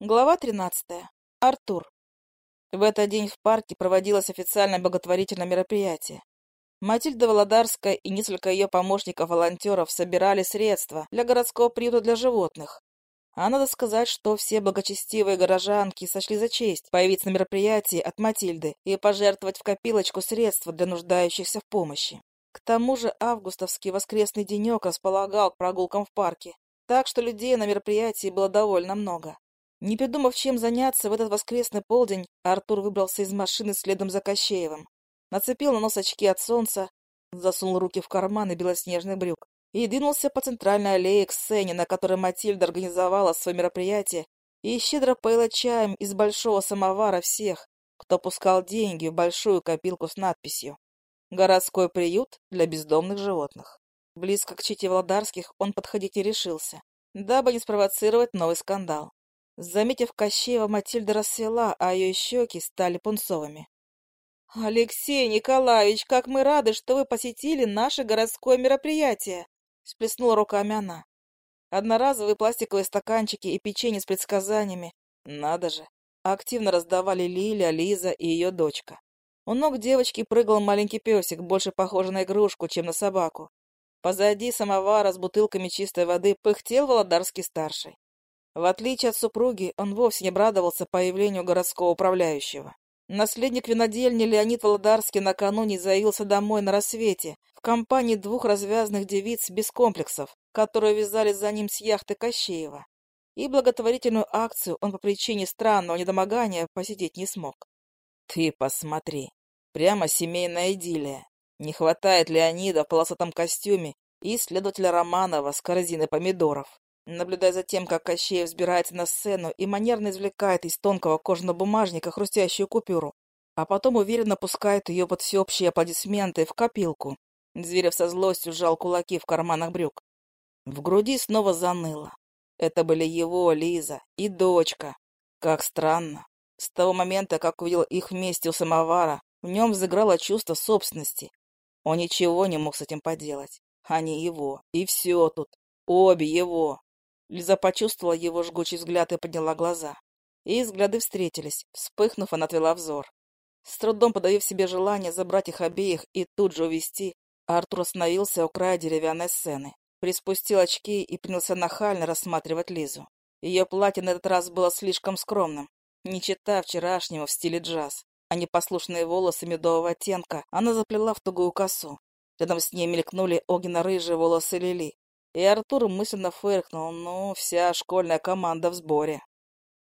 Глава 13. Артур. В этот день в парке проводилось официальное благотворительное мероприятие. Матильда Володарская и несколько ее помощников-волонтеров собирали средства для городского приюта для животных. А надо сказать, что все благочестивые горожанки сочли за честь появиться на мероприятии от Матильды и пожертвовать в копилочку средства для нуждающихся в помощи. К тому же августовский воскресный денек располагал к прогулкам в парке, так что людей на мероприятии было довольно много. Не придумав, чем заняться в этот воскресный полдень, Артур выбрался из машины следом за Кощеевым. Нацепил на нос очки от солнца, засунул руки в карманы белоснежных брюк и двинулся по центральной аллее к сцене, на которой Матильда организовала свое мероприятие и щедро поила чаем из большого самовара всех, кто пускал деньги в большую копилку с надписью «Городской приют для бездомных животных». Близко к чите Володарских он подходить не решился, дабы не спровоцировать новый скандал. Заметив Кощеева, Матильда рассвела, а ее щеки стали пунцовыми. «Алексей Николаевич, как мы рады, что вы посетили наше городское мероприятие!» — сплеснула руками она. Одноразовые пластиковые стаканчики и печенье с предсказаниями. Надо же! Активно раздавали Лиля, Лиза и ее дочка. У ног девочки прыгал маленький песик, больше похожий на игрушку, чем на собаку. Позади самовара с бутылками чистой воды пыхтел Володарский-старший. В отличие от супруги, он вовсе не обрадовался появлению городского управляющего. Наследник винодельни Леонид Володарский накануне заявился домой на рассвете в компании двух развязанных девиц без комплексов, которые вязались за ним с яхты Кощеева. И благотворительную акцию он по причине странного недомогания посидеть не смог. Ты посмотри, прямо семейная идиллия. Не хватает Леонида в полосатом костюме и следователя Романова с корзиной помидоров. Наблюдая за тем, как Кощеев взбирается на сцену и манерно извлекает из тонкого кожаного бумажника хрустящую купюру, а потом уверенно пускает ее под всеобщие аплодисменты в копилку. Зверев со злостью сжал кулаки в карманах брюк. В груди снова заныло. Это были его, Лиза и дочка. Как странно. С того момента, как увидел их вместе у самовара, в нем взыграло чувство собственности. Он ничего не мог с этим поделать. Они его. И все тут. Обе его. Лиза почувствовала его жгучий взгляд и подняла глаза. И взгляды встретились. Вспыхнув, она отвела взор. С трудом подавив себе желание забрать их обеих и тут же увести, Артур остановился у края деревянной сцены, приспустил очки и принялся нахально рассматривать Лизу. Ее платье на этот раз было слишком скромным, не чита вчерашнего в стиле джаз, а непослушные волосы медового оттенка она заплела в тугую косу. Рядом с ней мелькнули огненно-рыжие волосы Лили, и Артур мысленно фыркнул, ну, вся школьная команда в сборе.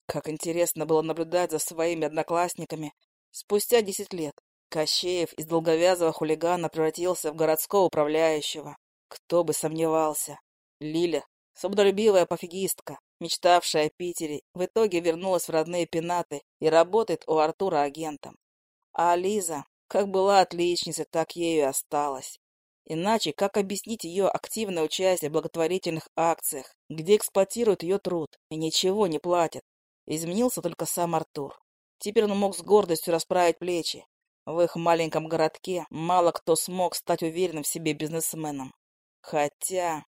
Как интересно было наблюдать за своими одноклассниками. Спустя десять лет Кощеев из долговязого хулигана превратился в городского управляющего. Кто бы сомневался. Лиля, свободолюбивая пофигистка, мечтавшая о Питере, в итоге вернулась в родные пенаты и работает у Артура агентом. А Лиза, как была отличницей, так ею и осталась. Иначе как объяснить ее активное участие в благотворительных акциях, где эксплуатируют ее труд и ничего не платят? Изменился только сам Артур. Теперь он мог с гордостью расправить плечи. В их маленьком городке мало кто смог стать уверенным в себе бизнесменом. Хотя...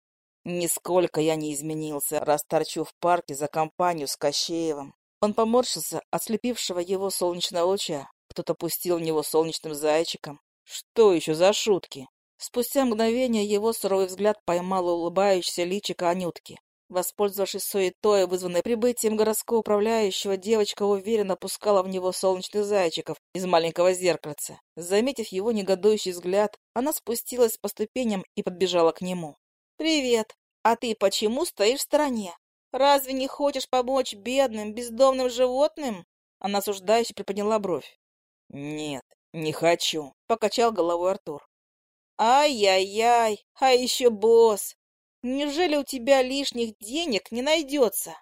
Нисколько я не изменился, раз торчу в парке за компанию с Кощеевым. Он поморщился от слепившего его солнечного луча. Кто-то пустил в него солнечным зайчиком. Что еще за шутки? Спустя мгновение его суровый взгляд поймал улыбающийся личико Анютки. Воспользовавшись суетой, вызванной прибытием городского управляющего, девочка уверенно пускала в него солнечных зайчиков из маленького зеркальца. Заметив его негодующий взгляд, она спустилась по ступеням и подбежала к нему. «Привет! А ты почему стоишь в стороне? Разве не хочешь помочь бедным, бездомным животным?» Она осуждающе приподняла бровь. «Нет, не хочу», — покачал головой Артур. Ай-яй-яй, а еще босс! Неужели у тебя лишних денег не найдется?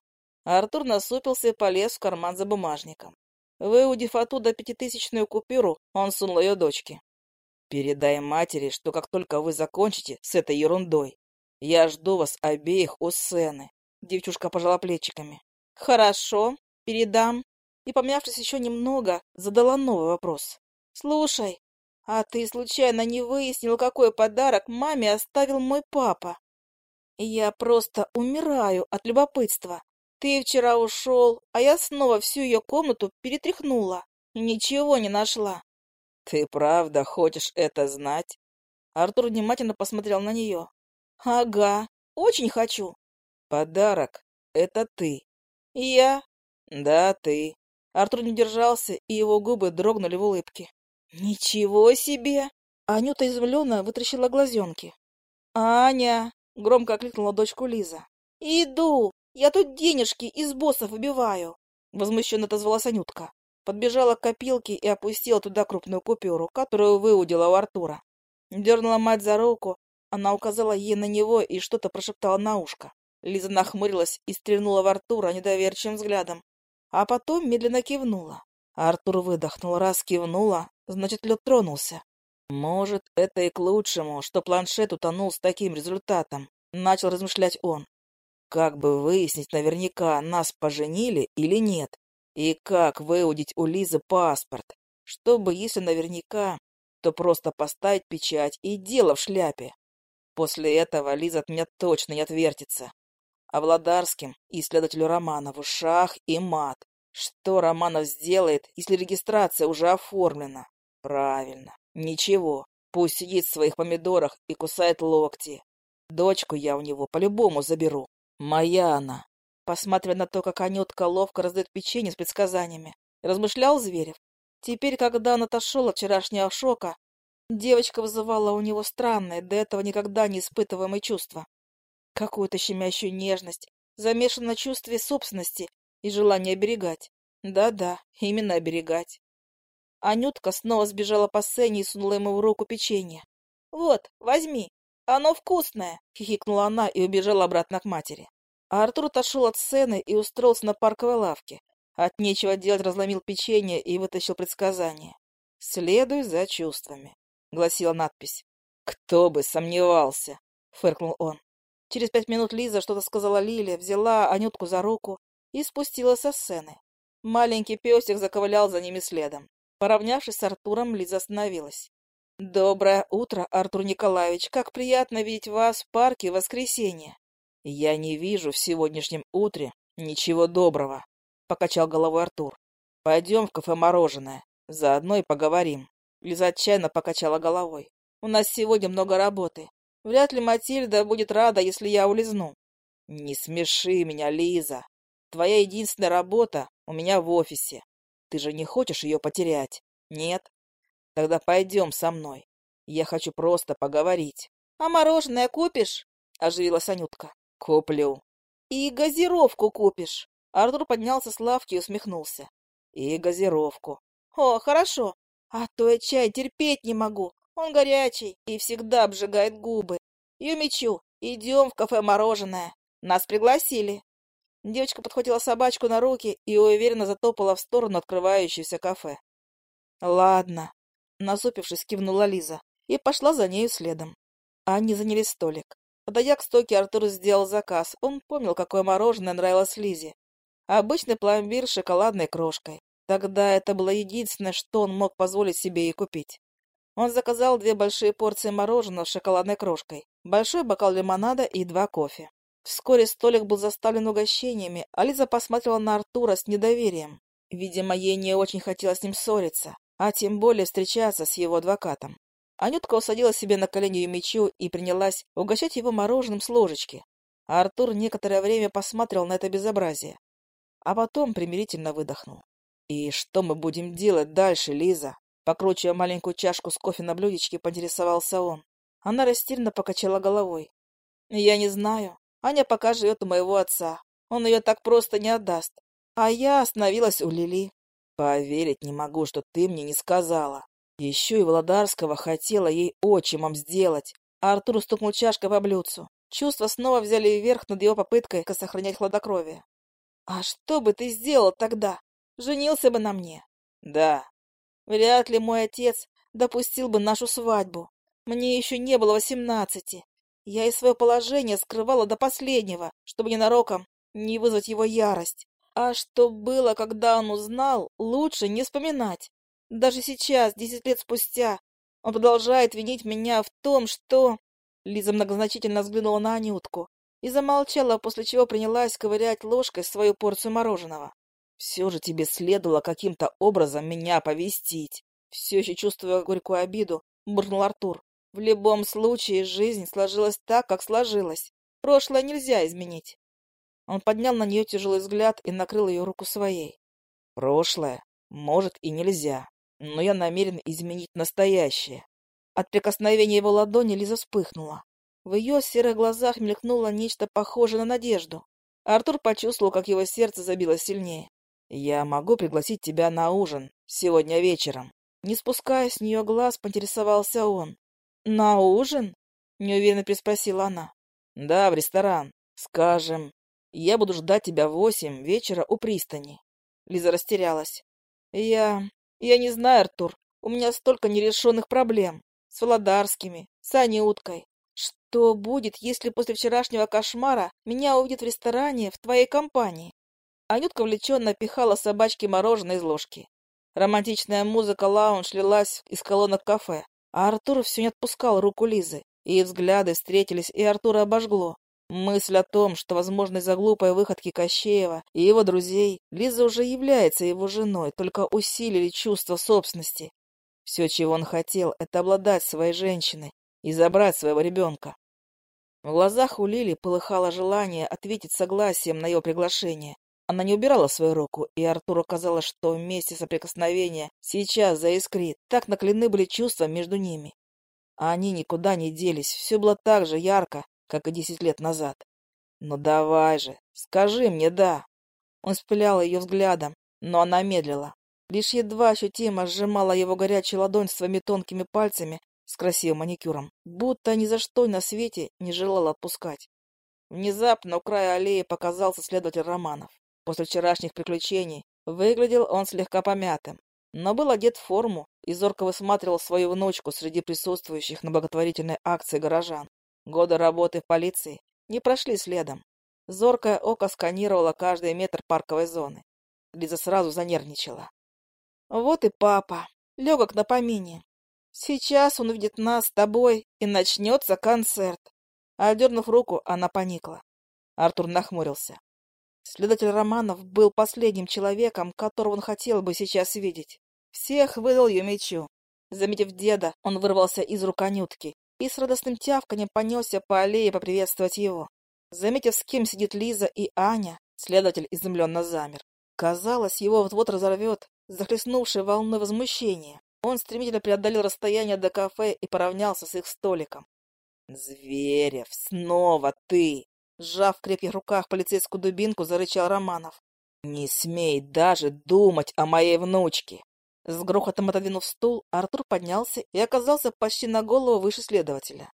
Артур насупился и полез в карман за бумажником. Выудив оттуда пятитысячную купюру, он сунул ее дочке. «Передай матери, что как только вы закончите с этой ерундой, я жду вас обеих у сцены». Девчушка пожала плечиками. «Хорошо, передам». И, помявшись еще немного, задала новый вопрос. «Слушай, а ты случайно не выяснил, какой подарок маме оставил мой папа? Я просто умираю от любопытства. Ты вчера ушел, а я снова всю ее комнату перетряхнула и ничего не нашла. Ты правда хочешь это знать? Артур внимательно посмотрел на нее. Ага, очень хочу. Подарок — это ты. Я? Да, ты. Артур не держался, и его губы дрогнули в улыбке. Ничего себе! Анюта изумленно вытрящила глазенки. «Аня!» — громко окликнула дочку Лиза. «Иду! Я тут денежки из боссов выбиваю!» Возмущенно отозвалась Анютка. Подбежала к копилке и опустила туда крупную купюру, которую выудила у Артура. Дернула мать за руку, она указала ей на него и что-то прошептала на ушко. Лиза нахмурилась и стрельнула в Артура недоверчивым взглядом, а потом медленно кивнула. Артур выдохнул, раз кивнула, значит, лед тронулся. Может, это и к лучшему, что планшет утонул с таким результатом, начал размышлять он. Как бы выяснить наверняка, нас поженили или нет? И как выудить у Лизы паспорт? Чтобы, если наверняка, то просто поставить печать и дело в шляпе. После этого Лиза от меня точно не отвертится. А Владарским и следователю Романову шах и мат. Что Романов сделает, если регистрация уже оформлена? Правильно. Ничего. Пусть сидит в своих помидорах и кусает локти. Дочку я у него по-любому заберу. Моя она. Посматривая на то, как Анютка ловко раздает печенье с предсказаниями, размышлял Зверев. Теперь, когда он отошел от вчерашнего шока, девочка вызывала у него странное, до этого никогда не испытываемое чувство. Какую-то щемящую нежность, замешанную на чувстве собственности и желание оберегать. Да-да, именно оберегать. Анютка снова сбежала по сцене и сунула ему в руку печенье. «Вот, возьми, оно вкусное!» — хихикнула она и убежала обратно к матери. А Артур отошел от сцены и устроился на парковой лавке. От нечего делать разломил печенье и вытащил предсказание. «Следуй за чувствами», — гласила надпись. «Кто бы сомневался!» — фыркнул он. Через пять минут Лиза что-то сказала Лиле, взяла Анютку за руку и спустилась со сцены. Маленький песик заковылял за ними следом. Поравнявшись с Артуром, Лиза остановилась. «Доброе утро, Артур Николаевич. Как приятно видеть вас в парке в воскресенье». «Я не вижу в сегодняшнем утре ничего доброго», — покачал головой Артур. «Пойдем в кафе «Мороженое». Заодно и поговорим». Лиза отчаянно покачала головой. «У нас сегодня много работы. Вряд ли Матильда будет рада, если я улизну». «Не смеши меня, Лиза. Твоя единственная работа у меня в офисе. Ты же не хочешь ее потерять? Нет? Тогда пойдем со мной. Я хочу просто поговорить». «А мороженое купишь?» — оживилась Анютка. «Куплю». «И газировку купишь?» Артур поднялся с лавки и усмехнулся. «И газировку». «О, хорошо. А то я чай терпеть не могу. Он горячий и всегда обжигает губы. Юмичу, идем в кафе «Мороженое». Нас пригласили». Девочка подхватила собачку на руки и уверенно затопала в сторону открывающегося кафе. «Ладно», — насупившись, кивнула Лиза и пошла за нею следом. Они заняли столик. Подойдя к стойке, Артур сделал заказ. Он помнил, какое мороженое нравилось Лизе. Обычный пломбир с шоколадной крошкой. Тогда это было единственное, что он мог позволить себе и купить. Он заказал две большие порции мороженого с шоколадной крошкой, большой бокал лимонада и два кофе. Вскоре столик был заставлен угощениями, а Лиза посмотрела на Артура с недоверием. Видимо, ей не очень хотелось с ним ссориться, а тем более встречаться с его адвокатом. Анютка усадила себе на колени мечу и принялась угощать его мороженым с ложечки. А Артур некоторое время посмотрел на это безобразие, а потом примирительно выдохнул. «И что мы будем делать дальше, Лиза?» Покручивая маленькую чашку с кофе на блюдечке, поинтересовался он. Она растерянно покачала головой. «Я не знаю. Аня пока живет у моего отца. Он ее так просто не отдаст. А я остановилась у Лили. Поверить не могу, что ты мне не сказала. Еще и Володарского хотела ей отчимом сделать. А Артур стукнул чашкой по блюдцу. Чувства снова взяли вверх над его попыткой сохранять хладокровие. «А что бы ты сделал тогда? Женился бы на мне?» «Да». «Вряд ли мой отец допустил бы нашу свадьбу. Мне еще не было восемнадцати. Я и свое положение скрывала до последнего, чтобы ненароком не вызвать его ярость. А что было, когда он узнал, лучше не вспоминать. Даже сейчас, десять лет спустя, он продолжает винить меня в том, что... Лиза многозначительно взглянула на Анютку. и замолчала, после чего принялась ковырять ложкой свою порцию мороженого. Все же тебе следовало каким-то образом меня повестить. Все еще чувствуя горькую обиду, буркнул Артур. В любом случае, жизнь сложилась так, как сложилась. Прошлое нельзя изменить. Он поднял на нее тяжелый взгляд и накрыл ее руку своей. Прошлое, может, и нельзя, но я намерен изменить настоящее. От прикосновения его ладони Лиза вспыхнула. В ее серых глазах мелькнуло нечто похожее на надежду. Артур почувствовал, как его сердце забилось сильнее. «Я могу пригласить тебя на ужин сегодня вечером?» Не спуская с нее глаз, поинтересовался он. «На ужин?» — неуверенно приспросила она. «Да, в ресторан. Скажем, я буду ждать тебя в восемь вечера у пристани». Лиза растерялась. «Я... я не знаю, Артур. У меня столько нерешенных проблем. С Володарскими, с Анюткой. Что будет, если после вчерашнего кошмара меня увидят в ресторане в твоей компании?» Анютка увлеченно пихала собачке мороженое из ложки. Романтичная музыка лаунж лилась из колонок кафе, а Артур все не отпускал руку Лизы. И взгляды встретились, и Артура обожгло. Мысль о том, что, возможно, из-за глупой выходки Кощеева и его друзей, Лиза уже является его женой, только усилили чувство собственности. Все, чего он хотел, это обладать своей женщиной и забрать своего ребенка. В глазах у Лили полыхало желание ответить согласием на его приглашение, она не убирала свою руку, и Артуру казалось, что вместе соприкосновения сейчас заискрит. Так наклены были чувства между ними. А они никуда не делись, все было так же ярко, как и десять лет назад. «Ну давай же, скажи мне «да». Он спылял ее взглядом, но она медлила. Лишь едва ощутимо сжимала его горячую ладонь своими тонкими пальцами с красивым маникюром, будто ни за что на свете не желала отпускать. Внезапно у края аллеи показался следователь Романов. После вчерашних приключений выглядел он слегка помятым, но был одет в форму и зорко высматривал свою внучку среди присутствующих на благотворительной акции горожан. Годы работы в полиции не прошли следом. Зоркое око сканировало каждый метр парковой зоны. Лиза сразу занервничала. Вот и папа, легок на помине. Сейчас он увидит нас с тобой, и начнется концерт. Одернув руку, она поникла. Артур нахмурился. Следователь Романов был последним человеком, которого он хотел бы сейчас видеть. Всех выдал ее мечу. Заметив деда, он вырвался из рук Анютки и с радостным тявканем понесся по аллее поприветствовать его. Заметив, с кем сидит Лиза и Аня, следователь изумленно замер. Казалось, его вот-вот разорвет, захлестнувшей волной возмущения. Он стремительно преодолел расстояние до кафе и поравнялся с их столиком. «Зверев, снова ты!» Сжав в крепких руках полицейскую дубинку, зарычал Романов. «Не смей даже думать о моей внучке!» С грохотом отодвинув стул, Артур поднялся и оказался почти на голову выше следователя.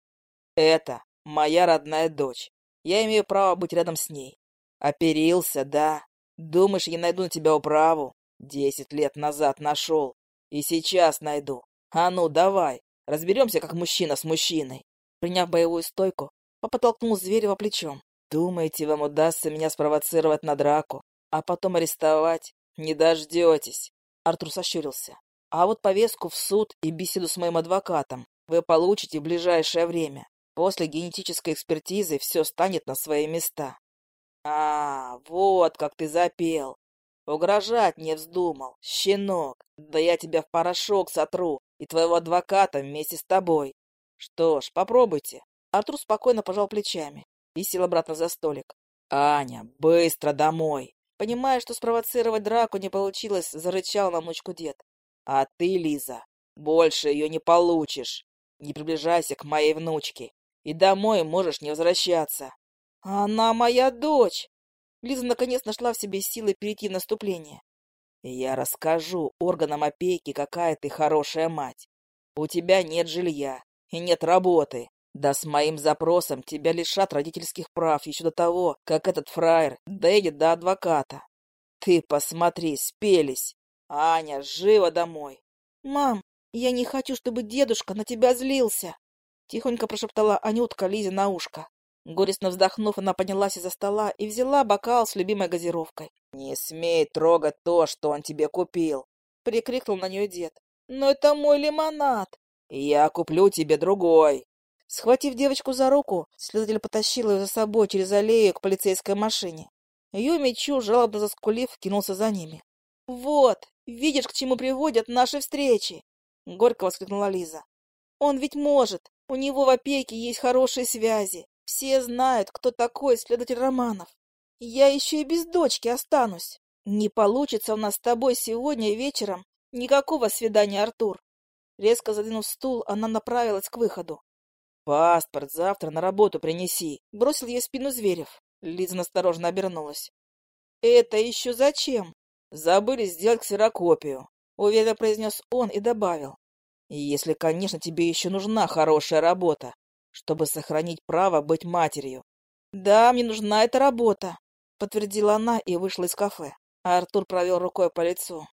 «Это моя родная дочь. Я имею право быть рядом с ней. Оперился, да. Думаешь, я найду на тебя управу? Десять лет назад нашел. И сейчас найду. А ну, давай, разберемся, как мужчина с мужчиной». Приняв боевую стойку, попотолкнул Зверева плечом. Думаете, вам удастся меня спровоцировать на драку, а потом арестовать? Не дождетесь. Артур сощурился. А вот повестку в суд и беседу с моим адвокатом вы получите в ближайшее время. После генетической экспертизы все станет на свои места. А, вот как ты запел. Угрожать не вздумал, щенок. Да я тебя в порошок сотру и твоего адвоката вместе с тобой. Что ж, попробуйте. Артур спокойно пожал плечами и сел обратно за столик. «Аня, быстро домой!» Понимая, что спровоцировать драку не получилось, зарычал на внучку дед. «А ты, Лиза, больше ее не получишь. Не приближайся к моей внучке, и домой можешь не возвращаться». «Она моя дочь!» Лиза наконец нашла в себе силы перейти в наступление. «Я расскажу органам опеки, какая ты хорошая мать. У тебя нет жилья и нет работы. Да с моим запросом тебя лишат родительских прав еще до того, как этот фраер доедет до адвоката. Ты посмотри, спелись. Аня, живо домой. Мам, я не хочу, чтобы дедушка на тебя злился. Тихонько прошептала Анютка Лизе на ушко. Горестно вздохнув, она поднялась из-за стола и взяла бокал с любимой газировкой. «Не смей трогать то, что он тебе купил!» — прикрикнул на нее дед. «Но это мой лимонад!» «Я куплю тебе другой!» Схватив девочку за руку, следователь потащил ее за собой через аллею к полицейской машине. Юми Чу, жалобно заскулив, кинулся за ними. «Вот, видишь, к чему приводят наши встречи!» — горько воскликнула Лиза. «Он ведь может! У него в опеке есть хорошие связи. Все знают, кто такой следователь Романов. Я еще и без дочки останусь. Не получится у нас с тобой сегодня вечером никакого свидания, Артур. Резко задвинув стул, она направилась к выходу. «Паспорт завтра на работу принеси», — бросил ей спину Зверев. Лиза насторожно обернулась. «Это еще зачем?» «Забыли сделать ксерокопию», — уверенно произнес он и добавил. «Если, конечно, тебе еще нужна хорошая работа, чтобы сохранить право быть матерью». «Да, мне нужна эта работа», — подтвердила она и вышла из кафе. Артур провел рукой по лицу.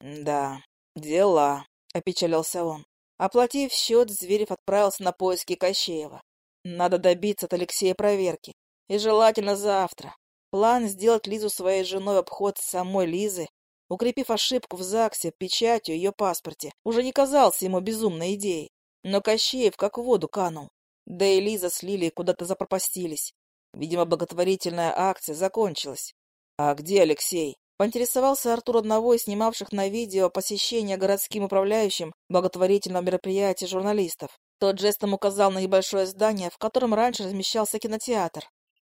«Да, дела», — опечалился он. Оплатив счет, Зверев отправился на поиски Кощеева. Надо добиться от Алексея проверки. И желательно завтра. План сделать Лизу своей женой обход самой Лизы, укрепив ошибку в ЗАГСе печатью ее паспорте, уже не казался ему безумной идеей. Но Кощеев как в воду канул. Да и Лиза с Лилией куда-то запропастились. Видимо, благотворительная акция закончилась. А где Алексей? Поинтересовался Артур одного из снимавших на видео посещение городским управляющим благотворительного мероприятия журналистов. Тот жестом указал на небольшое здание, в котором раньше размещался кинотеатр.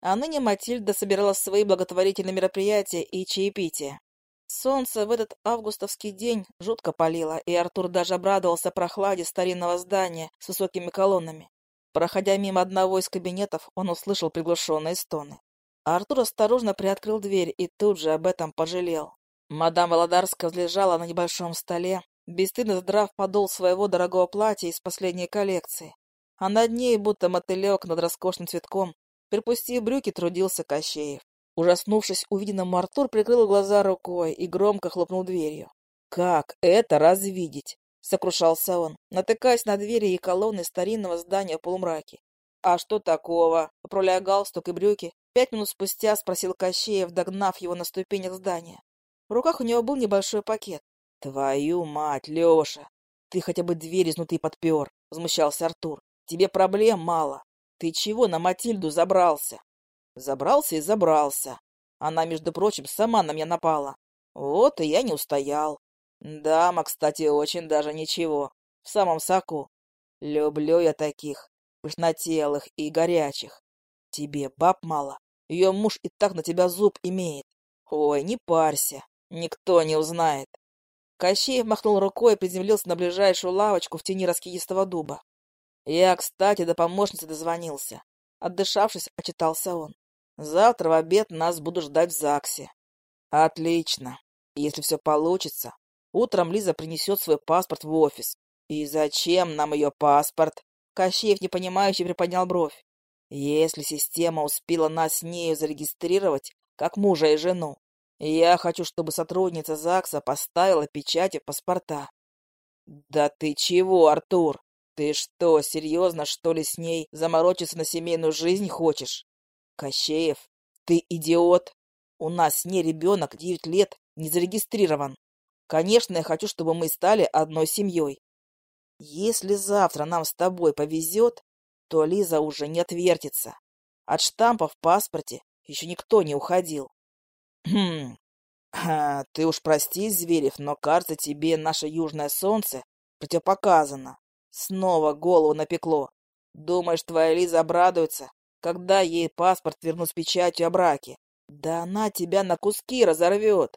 А ныне Матильда собирала свои благотворительные мероприятия и чаепития. Солнце в этот августовский день жутко палило, и Артур даже обрадовался прохладе старинного здания с высокими колоннами. Проходя мимо одного из кабинетов, он услышал приглушенные стоны. Артур осторожно приоткрыл дверь и тут же об этом пожалел. Мадам Володарская лежала на небольшом столе, бесстыдно задрав подол своего дорогого платья из последней коллекции. А над ней, будто мотылек над роскошным цветком, припустив брюки, трудился Кощеев. Ужаснувшись увиденному, Артур прикрыл глаза рукой и громко хлопнул дверью. «Как это развидеть?» — сокрушался он, натыкаясь на двери и колонны старинного здания в полумраке. «А что такого?» — поправляя галстук и брюки, Пять минут спустя спросил Кощеев, догнав его на ступенях здания. В руках у него был небольшой пакет. — Твою мать, Леша! Ты хотя бы дверь изнутри подпер, — возмущался Артур. — Тебе проблем мало. Ты чего на Матильду забрался? Забрался и забрался. Она, между прочим, сама на меня напала. Вот и я не устоял. Дама, кстати, очень даже ничего. В самом соку. Люблю я таких, пышнотелых и горячих. Тебе баб мало. Ее муж и так на тебя зуб имеет. Ой, не парься, никто не узнает. Кощеев махнул рукой и приземлился на ближайшую лавочку в тени раскидистого дуба. Я, кстати, до помощницы дозвонился. Отдышавшись, отчитался он. Завтра в обед нас будут ждать в ЗАГСе. Отлично. Если все получится, утром Лиза принесет свой паспорт в офис. И зачем нам ее паспорт? Кощеев непонимающе приподнял бровь. Если система успела нас с нею зарегистрировать, как мужа и жену, я хочу, чтобы сотрудница ЗАГСа поставила печати в паспорта. Да ты чего, Артур? Ты что, серьезно, что ли, с ней заморочиться на семейную жизнь хочешь? Кощеев, ты идиот. У нас с ней ребенок девять лет не зарегистрирован. Конечно, я хочу, чтобы мы стали одной семьей. Если завтра нам с тобой повезет, то Лиза уже не отвертится. От штампа в паспорте еще никто не уходил. Хм, ты уж прости, Зверев, но, кажется, тебе наше южное солнце противопоказано. Снова голову напекло. Думаешь, твоя Лиза обрадуется, когда ей паспорт вернут с печатью о браке? Да она тебя на куски разорвет.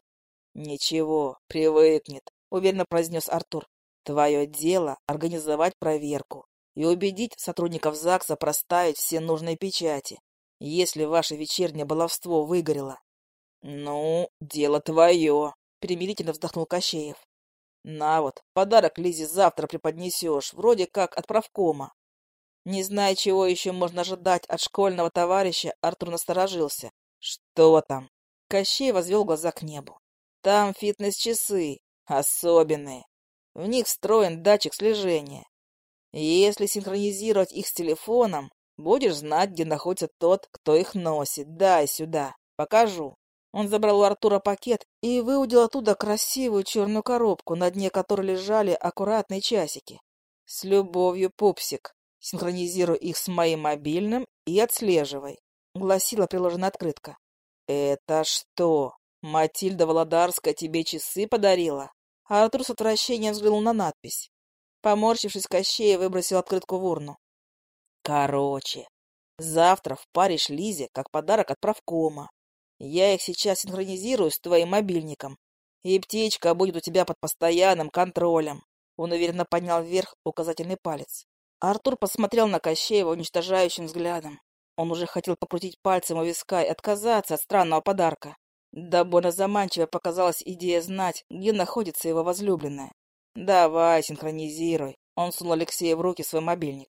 Ничего, привыкнет, уверенно произнес Артур. Твое дело — организовать проверку и убедить сотрудников ЗАГСа проставить все нужные печати, если ваше вечернее баловство выгорело. — Ну, дело твое, — примирительно вздохнул Кощеев. — На вот, подарок Лизе завтра преподнесешь, вроде как от правкома. Не зная, чего еще можно ожидать от школьного товарища, Артур насторожился. Что там? Кощей возвел глаза к небу. Там фитнес-часы, особенные. В них встроен датчик слежения. Если синхронизировать их с телефоном, будешь знать, где находится тот, кто их носит. Дай сюда, покажу. Он забрал у Артура пакет и выудил оттуда красивую черную коробку, на дне которой лежали аккуратные часики. С любовью, пупсик. Синхронизируй их с моим мобильным и отслеживай, — гласила приложенная открытка. Это что, Матильда Володарская тебе часы подарила? Артур с отвращением взглянул на надпись. Поморщившись, Кощея выбросил открытку в урну. Короче, завтра впаришь Лизе как подарок от правкома. Я их сейчас синхронизирую с твоим мобильником, и птичка будет у тебя под постоянным контролем. Он уверенно поднял вверх указательный палец. Артур посмотрел на Кощеева уничтожающим взглядом. Он уже хотел покрутить пальцем у виска и отказаться от странного подарка. Да больно заманчиво показалась идея знать, где находится его возлюбленная. «Давай, синхронизируй». Он сунул Алексею в руки свой мобильник.